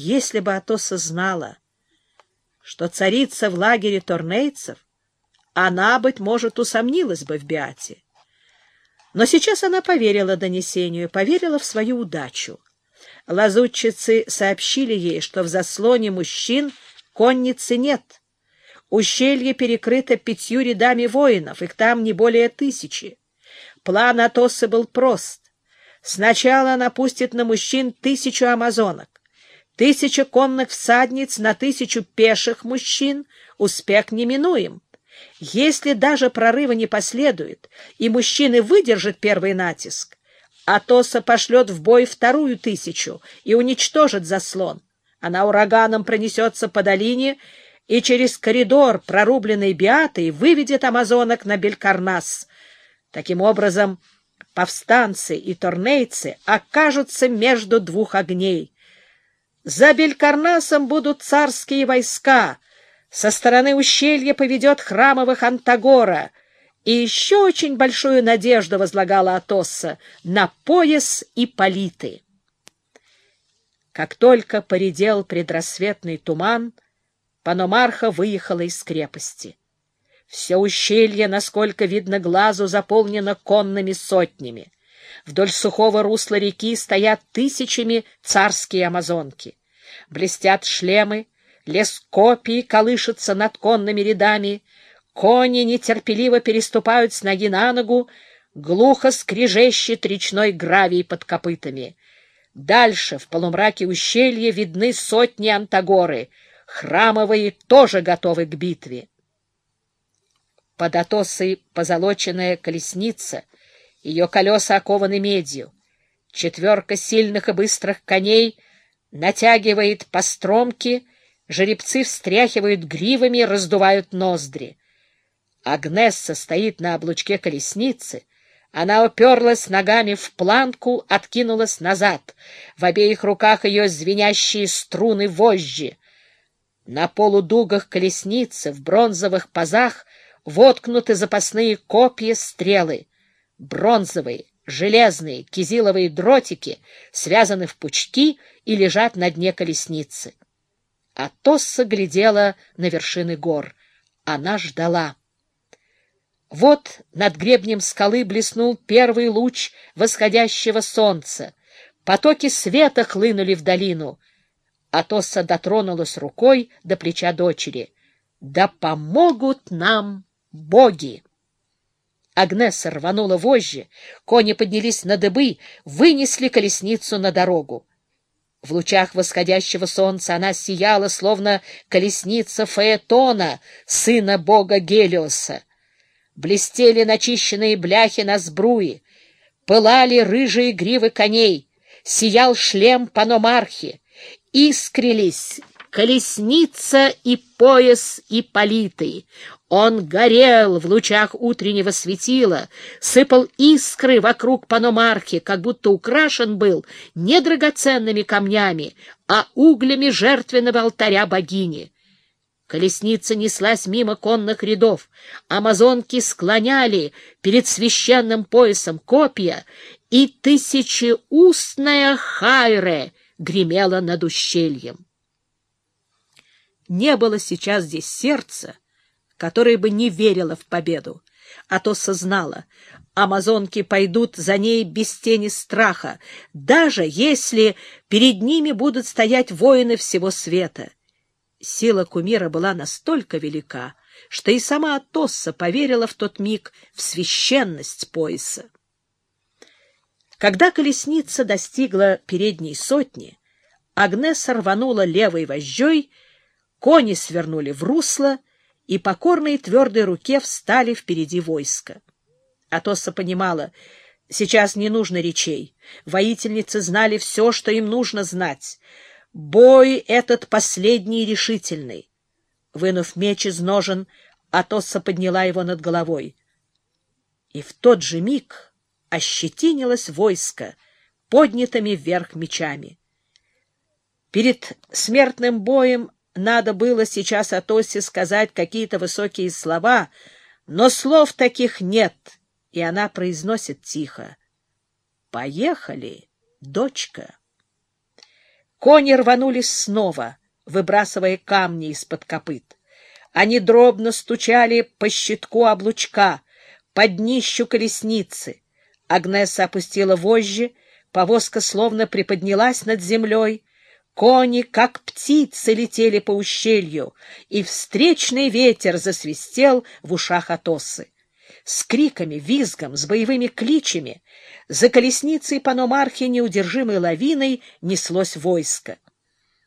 Если бы Атоса знала, что царица в лагере торнейцев, она, быть может, усомнилась бы в Биате. Но сейчас она поверила донесению, поверила в свою удачу. Лазутчицы сообщили ей, что в заслоне мужчин конницы нет. Ущелье перекрыто пятью рядами воинов, их там не более тысячи. План Атосы был прост. Сначала она пустит на мужчин тысячу амазонок. Тысяча конных всадниц на тысячу пеших мужчин успех неминуем. Если даже прорыва не последует, и мужчины выдержат первый натиск, Атоса пошлет в бой вторую тысячу и уничтожит заслон. Она ураганом пронесется по долине и через коридор, прорубленный биатой, выведет амазонок на Белькарнас. Таким образом, повстанцы и торнейцы окажутся между двух огней. За Белькарнасом будут царские войска, со стороны ущелья поведет храмовых Антагора — и еще очень большую надежду возлагала Атосса на пояс и политы. Как только поредел предрассветный туман, Паномарха выехала из крепости. Все ущелье, насколько видно глазу, заполнено конными сотнями. Вдоль сухого русла реки стоят тысячами царские амазонки. Блестят шлемы, лес копий колышется над конными рядами — Кони нетерпеливо переступают с ноги на ногу, глухо скрежещет речной гравий под копытами. Дальше, в полумраке ущелья, видны сотни антагоры. Храмовые тоже готовы к битве. Под Атосой позолоченная колесница, ее колеса окованы медью. Четверка сильных и быстрых коней натягивает по стромке, жеребцы встряхивают гривами, раздувают ноздри. Агнесса стоит на облучке колесницы. Она уперлась ногами в планку, откинулась назад. В обеих руках ее звенящие струны вожжи. На полудугах колесницы в бронзовых пазах воткнуты запасные копья стрелы. Бронзовые, железные, кизиловые дротики связаны в пучки и лежат на дне колесницы. А Тосса глядела на вершины гор. Она ждала. Вот над гребнем скалы блеснул первый луч восходящего солнца. Потоки света хлынули в долину. Атоса дотронулась рукой до плеча дочери. «Да помогут нам боги!» Агнеса рванула вожжи, кони поднялись на дыбы, вынесли колесницу на дорогу. В лучах восходящего солнца она сияла, словно колесница Фаэтона, сына бога Гелиоса блестели начищенные бляхи на сбруе, пылали рыжие гривы коней, сиял шлем паномархи, искрились колесница и пояс и политы. Он горел в лучах утреннего светила, сыпал искры вокруг паномархи, как будто украшен был не драгоценными камнями, а углями жертвенного алтаря богини. Колесница неслась мимо конных рядов. Амазонки склоняли перед священным поясом копья, и тысячеустная хайре гремела над ущельем. Не было сейчас здесь сердца, которое бы не верило в победу, а то сознало, амазонки пойдут за ней без тени страха, даже если перед ними будут стоять воины всего света. Сила кумира была настолько велика, что и сама Атосса поверила в тот миг в священность пояса. Когда колесница достигла передней сотни, Агнеса рванула левой вожжой, кони свернули в русло, и покорные твердой руке встали впереди войска. Атосса понимала, сейчас не нужно речей. Воительницы знали все, что им нужно знать — Бой этот последний решительный. Вынув меч из ножен, Атосса подняла его над головой. И в тот же миг ощетинилось войско поднятыми вверх мечами. Перед смертным боем надо было сейчас Атосе сказать какие-то высокие слова, но слов таких нет, и она произносит тихо. «Поехали, дочка». Кони рванулись снова, выбрасывая камни из-под копыт. Они дробно стучали по щитку облучка, под днищу колесницы. Агнеса опустила вожжи, повозка словно приподнялась над землей, Кони, как птицы, летели по ущелью, и встречный ветер засвистел в ушах Атосы. С криками, визгом, с боевыми кличами за колесницей Паномархи неудержимой лавиной неслось войско.